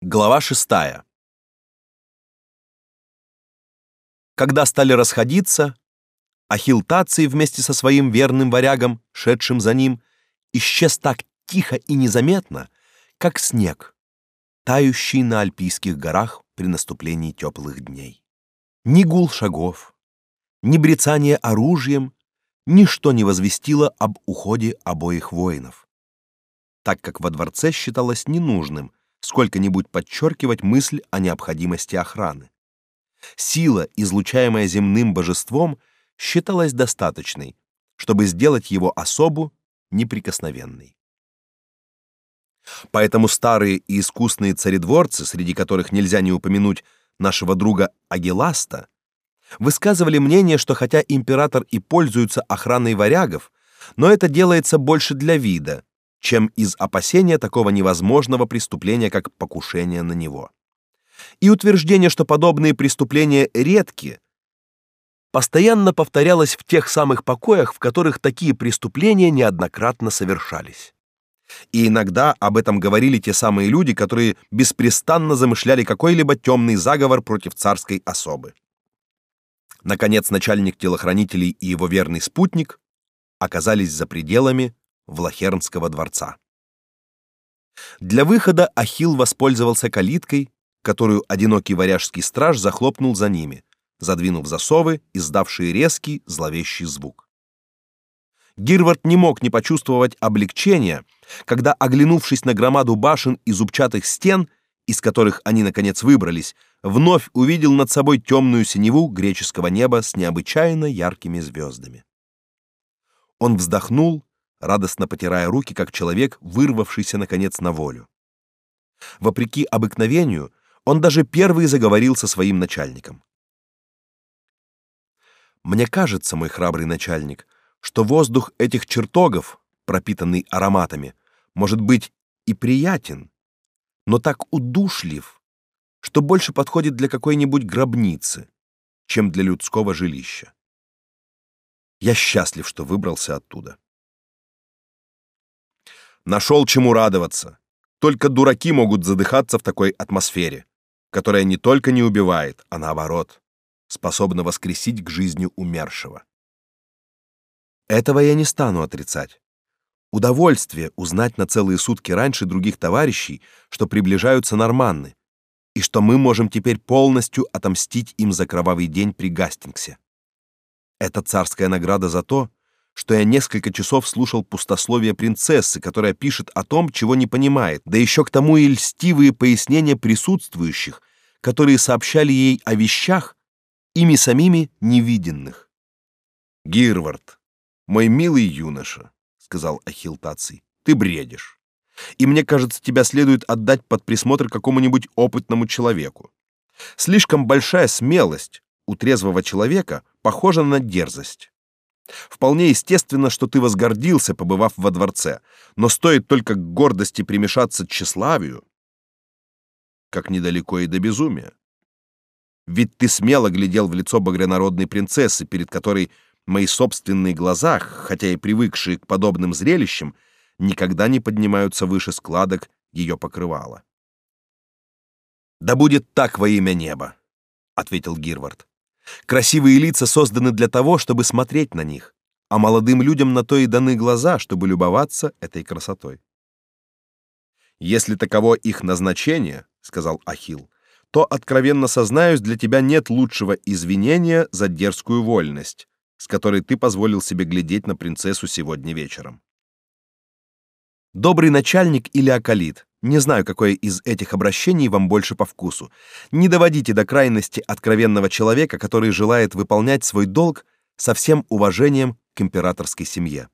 Глава шестая. Когда стали расходиться, Ахилл Таций вместе со своим верным варягом, шедшим за ним, исчез так тихо и незаметно, как снег, тающий на альпийских горах при наступлении теплых дней. Ни гул шагов, ни брецание оружием, ничто не возвестило об уходе обоих воинов, так как во дворце считалось ненужным сколько-нибудь подчеркивать мысль о необходимости охраны. Сила, излучаемая земным божеством, считалась достаточной, чтобы сделать его особу неприкосновенной. Поэтому старые и искусные царедворцы, среди которых нельзя не упомянуть нашего друга Агиласта, высказывали мнение, что хотя император и пользуется охраной варягов, но это делается больше для вида, чем из опасения такого невозможного преступления, как покушение на него. И утверждение, что подобные преступления редки, постоянно повторялось в тех самых покоях, в которых такие преступления неоднократно совершались. И иногда об этом говорили те самые люди, которые беспрестанно замышляли какой-либо темный заговор против царской особы. Наконец, начальник телохранителей и его верный спутник оказались за пределами Влахернского дворца. Для выхода Ахилл воспользовался калиткой, которую одинокий варяжский страж захлопнул за ними, задвинув засовы, издавшие резкий зловещий звук. Гирвард не мог не почувствовать облегчения, когда, оглянувшись на громаду башен и зубчатых стен, из которых они наконец выбрались, вновь увидел над собой темную синеву греческого неба с необычайно яркими звездами. Он вздохнул радостно потирая руки, как человек, вырвавшийся наконец на волю. Вопреки обыкновению, он даже первый заговорил со своим начальником. Мне кажется, мой храбрый начальник, что воздух этих чертогов, пропитанный ароматами, может быть и приятен, но так удушлив, что больше подходит для какой-нибудь гробницы, чем для людского жилища. Я счастлив, что выбрался оттуда. Нашел чему радоваться. Только дураки могут задыхаться в такой атмосфере, которая не только не убивает, а наоборот, способна воскресить к жизни умершего. Этого я не стану отрицать. Удовольствие узнать на целые сутки раньше других товарищей, что приближаются норманны, и что мы можем теперь полностью отомстить им за кровавый день при Гастингсе. Это царская награда за то, что я несколько часов слушал пустословие принцессы, которая пишет о том, чего не понимает, да еще к тому и льстивые пояснения присутствующих, которые сообщали ей о вещах, ими самими невиденных. «Гирвард, мой милый юноша», — сказал Ахилл Таций, — «ты бредишь. И мне кажется, тебя следует отдать под присмотр какому-нибудь опытному человеку. Слишком большая смелость у трезвого человека похожа на дерзость. Вполне естественно, что ты возгордился, побывав во дворце, но стоит только к гордости примешаться тщеславию, как недалеко и до безумия. Ведь ты смело глядел в лицо багрянародной принцессы, перед которой мои собственные глаза, хотя и привыкшие к подобным зрелищам, никогда не поднимаются выше складок ее покрывала. «Да будет так во имя неба», — ответил Гирвард. Красивые лица созданы для того, чтобы смотреть на них, а молодым людям на то и даны глаза, чтобы любоваться этой красотой. Если таково их назначение, сказал Ахилл, то откровенно сознаюсь, для тебя нет лучшего извинения за дерзкую вольность, с которой ты позволил себе глядеть на принцессу сегодня вечером. Добрый начальник или акалит, не знаю, какое из этих обращений вам больше по вкусу. Не доводите до крайности откровенного человека, который желает выполнять свой долг со всем уважением к императорской семье.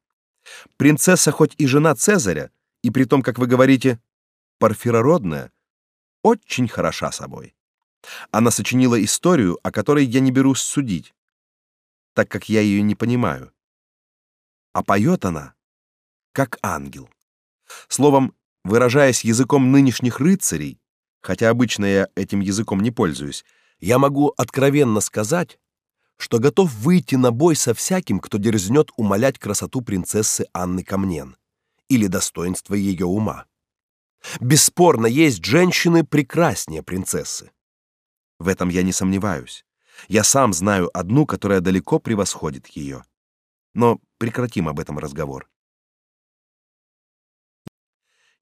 Принцесса хоть и жена Цезаря, и при том, как вы говорите, парфирородная, очень хороша собой. Она сочинила историю, о которой я не берусь судить, так как я ее не понимаю. А поет она, как ангел. Словом, Выражаясь языком нынешних рыцарей, хотя обычно я этим языком не пользуюсь, я могу откровенно сказать, что готов выйти на бой со всяким, кто дерзнет умалять красоту принцессы Анны Камнен или достоинство ее ума. Бесспорно, есть женщины прекраснее принцессы. В этом я не сомневаюсь. Я сам знаю одну, которая далеко превосходит ее. Но прекратим об этом разговор.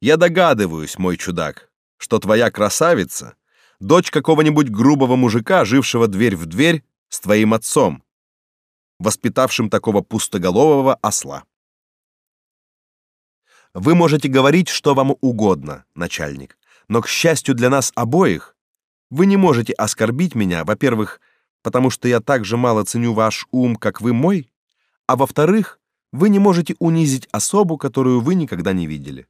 Я догадываюсь, мой чудак, что твоя красавица — дочь какого-нибудь грубого мужика, жившего дверь в дверь с твоим отцом, воспитавшим такого пустоголового осла. Вы можете говорить, что вам угодно, начальник, но, к счастью для нас обоих, вы не можете оскорбить меня, во-первых, потому что я так же мало ценю ваш ум, как вы мой, а во-вторых, вы не можете унизить особу, которую вы никогда не видели.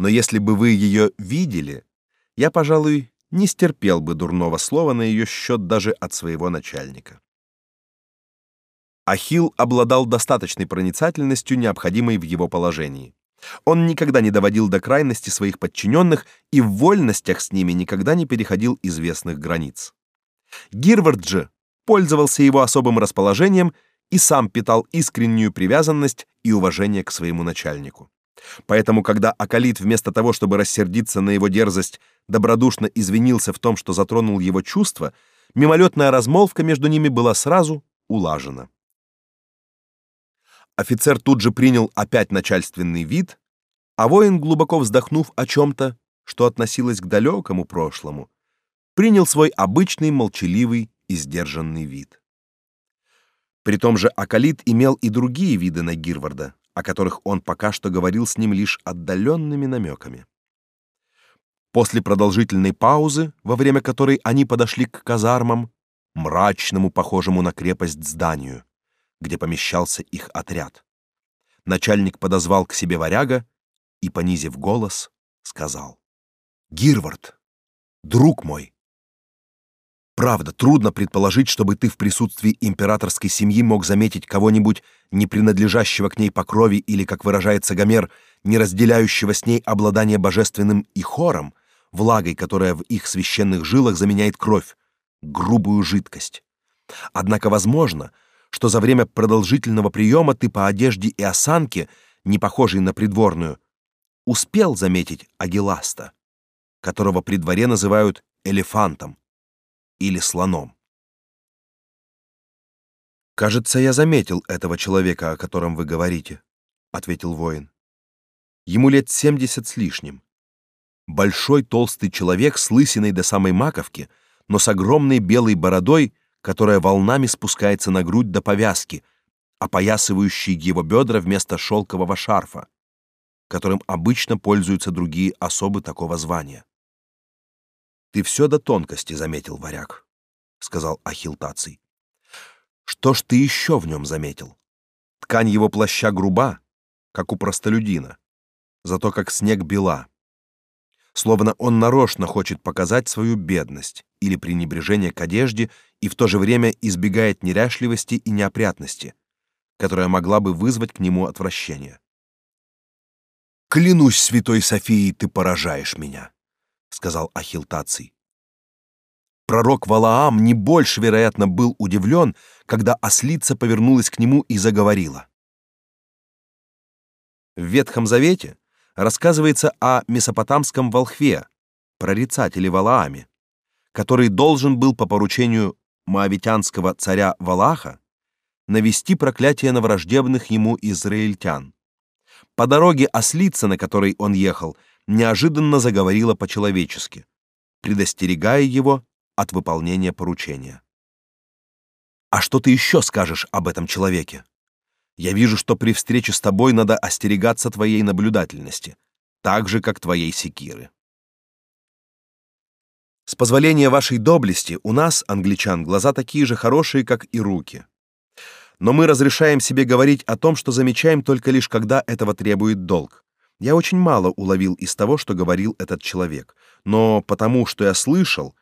Но если бы вы ее видели, я, пожалуй, не стерпел бы дурного слова на ее счет даже от своего начальника. Ахилл обладал достаточной проницательностью, необходимой в его положении. Он никогда не доводил до крайности своих подчиненных и в вольностях с ними никогда не переходил известных границ. Гирвард же пользовался его особым расположением и сам питал искреннюю привязанность и уважение к своему начальнику. Поэтому, когда Акалит вместо того, чтобы рассердиться на его дерзость, добродушно извинился в том, что затронул его чувства, мимолетная размолвка между ними была сразу улажена. Офицер тут же принял опять начальственный вид, а воин, глубоко вздохнув о чем-то, что относилось к далекому прошлому, принял свой обычный молчаливый и сдержанный вид. При том же Акалит имел и другие виды на Гирварда, о которых он пока что говорил с ним лишь отдаленными намеками. После продолжительной паузы, во время которой они подошли к казармам, мрачному, похожему на крепость зданию, где помещался их отряд. Начальник подозвал к себе варяга и, понизив голос, сказал: "Гирвард, друг мой, правда, трудно предположить, чтобы ты в присутствии императорской семьи мог заметить кого-нибудь не принадлежащего к ней по крови или, как выражается Гомер, не разделяющего с ней обладание божественным и хором, влагой, которая в их священных жилах заменяет кровь, грубую жидкость. Однако возможно, что за время продолжительного приема ты по одежде и осанке, не похожей на придворную, успел заметить Агиласта, которого при дворе называют элефантом или слоном. Кажется, я заметил этого человека, о котором вы говорите, ответил воин. Ему лет семьдесят с лишним. Большой толстый человек с лысиной до самой маковки, но с огромной белой бородой которая волнами спускается на грудь до повязки, опоясывающей его бедра вместо шелкового шарфа, которым обычно пользуются другие особы такого звания. Ты все до тонкости заметил, варяг, сказал Ахилтаций. Что ж ты еще в нем заметил? Ткань его плаща груба, как у простолюдина, зато как снег бела. Словно он нарочно хочет показать свою бедность или пренебрежение к одежде и в то же время избегает неряшливости и неопрятности, которая могла бы вызвать к нему отвращение. «Клянусь святой Софией, ты поражаешь меня», — сказал Ахилтаций. Пророк Валаам не больше, вероятно, был удивлен, когда ослица повернулась к нему и заговорила. В Ветхом Завете рассказывается о месопотамском волхве, прорицателе Валааме, который должен был по поручению моавитянского царя Валаха навести проклятие на враждебных ему израильтян. По дороге ослица, на которой он ехал, неожиданно заговорила по-человечески, предостерегая его от выполнения поручения. А что ты еще скажешь об этом человеке? Я вижу, что при встрече с тобой надо остерегаться твоей наблюдательности, так же как твоей секиры. С позволения вашей доблести, у нас, англичан, глаза такие же хорошие, как и руки. Но мы разрешаем себе говорить о том, что замечаем только лишь когда этого требует долг. Я очень мало уловил из того, что говорил этот человек, но потому, что я слышал,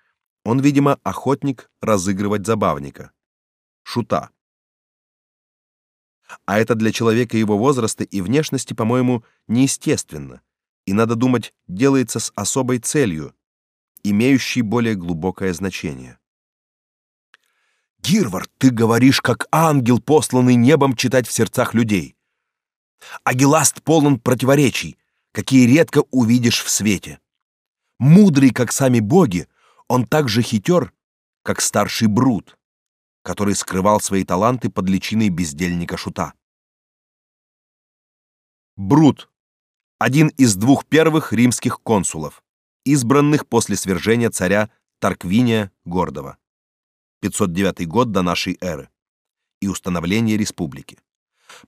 он, видимо, охотник разыгрывать забавника, шута. А это для человека его возраста и внешности, по-моему, неестественно. И надо думать, делается с особой целью, имеющий более глубокое значение. Гирвард, ты говоришь, как ангел, посланный небом читать в сердцах людей. Агиласт полон противоречий, какие редко увидишь в свете. Мудрый, как сами боги, он так же хитер, как старший Брут, который скрывал свои таланты под личиной бездельника Шута. Брут — один из двух первых римских консулов, избранных после свержения царя Тарквиния Гордого, 509 год до нашей эры, и установления республики.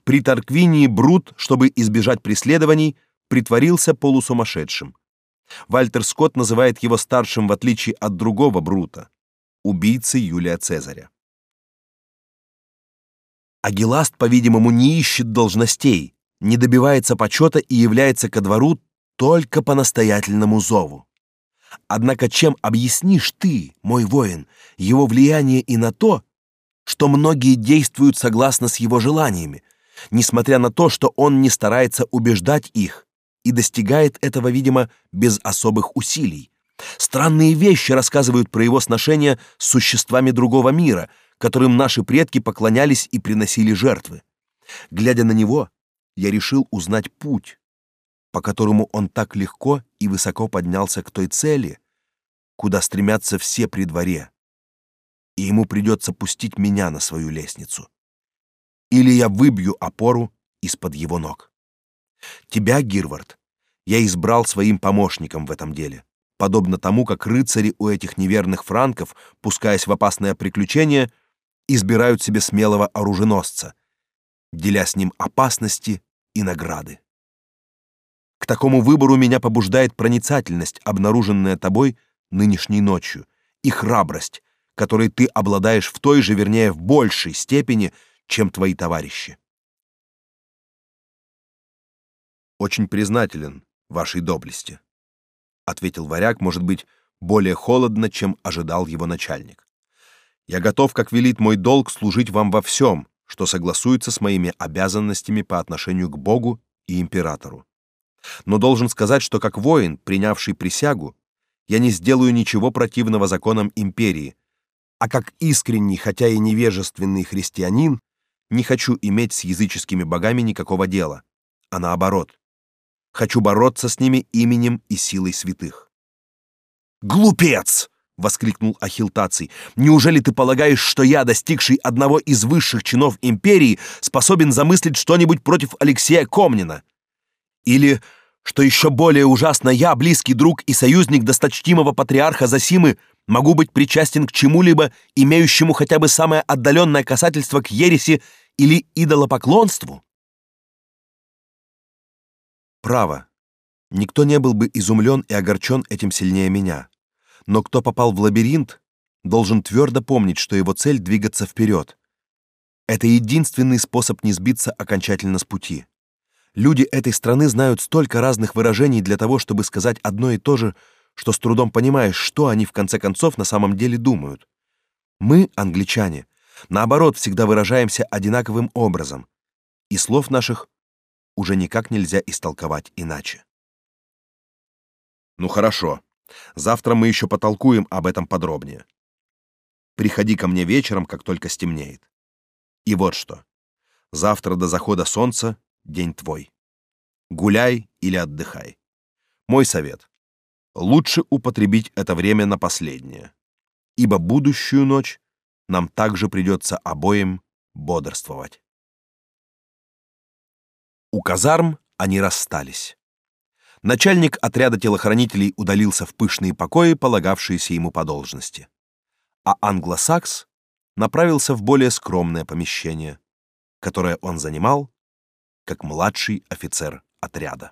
При Тарквинии Брут, чтобы избежать преследований, притворился полусумасшедшим. Вальтер Скотт называет его старшим в отличие от другого Брута, убийцы Юлия Цезаря. Агиласт, по-видимому, не ищет должностей, не добивается почета и является ко двору только по настоятельному зову. Однако чем объяснишь ты, мой воин, его влияние и на то, что многие действуют согласно с его желаниями, несмотря на то, что он не старается убеждать их и достигает этого, видимо, без особых усилий? Странные вещи рассказывают про его сношения с существами другого мира, которым наши предки поклонялись и приносили жертвы. Глядя на него, я решил узнать путь, по которому он так легко и высоко поднялся к той цели, куда стремятся все при дворе. И ему придется пустить меня на свою лестницу. Или я выбью опору из-под его ног. Тебя, Гирвард, я избрал своим помощником в этом деле подобно тому, как рыцари у этих неверных франков, пускаясь в опасное приключение, избирают себе смелого оруженосца, деля с ним опасности и награды. К такому выбору меня побуждает проницательность, обнаруженная тобой нынешней ночью, и храбрость, которой ты обладаешь в той же, вернее, в большей степени, чем твои товарищи. Очень признателен вашей доблести ответил варяг, может быть, более холодно, чем ожидал его начальник. Я готов, как велит мой долг, служить вам во всем, что согласуется с моими обязанностями по отношению к Богу и императору. Но должен сказать, что как воин, принявший присягу, я не сделаю ничего противного законам империи, а как искренний, хотя и невежественный христианин, не хочу иметь с языческими богами никакого дела, а наоборот, Хочу бороться с ними именем и силой святых. Глупец, воскликнул Ахилтаций. Неужели ты полагаешь, что я, достигший одного из высших чинов империи, способен замыслить что-нибудь против Алексея Комнина? Или что еще более ужасно, я, близкий друг и союзник досточтимого патриарха Засимы, могу быть причастен к чему-либо, имеющему хотя бы самое отдаленное касательство к ереси или идолопоклонству? Право. Никто не был бы изумлен и огорчен этим сильнее меня. Но кто попал в лабиринт, должен твердо помнить, что его цель двигаться вперед. Это единственный способ не сбиться окончательно с пути. Люди этой страны знают столько разных выражений для того, чтобы сказать одно и то же, что с трудом понимаешь, что они в конце концов на самом деле думают. Мы, англичане, наоборот, всегда выражаемся одинаковым образом, и слов наших уже никак нельзя истолковать иначе. Ну хорошо. Завтра мы еще потолкуем об этом подробнее. Приходи ко мне вечером, как только стемнеет. И вот что. Завтра до захода солнца день твой. Гуляй или отдыхай. Мой совет: лучше употребить это время на последнее, ибо будущую ночь нам также придется обоим бодрствовать. У казарм они расстались. Начальник отряда телохранителей удалился в пышные покои, полагавшиеся ему по должности. А англосакс направился в более скромное помещение, которое он занимал как младший офицер отряда.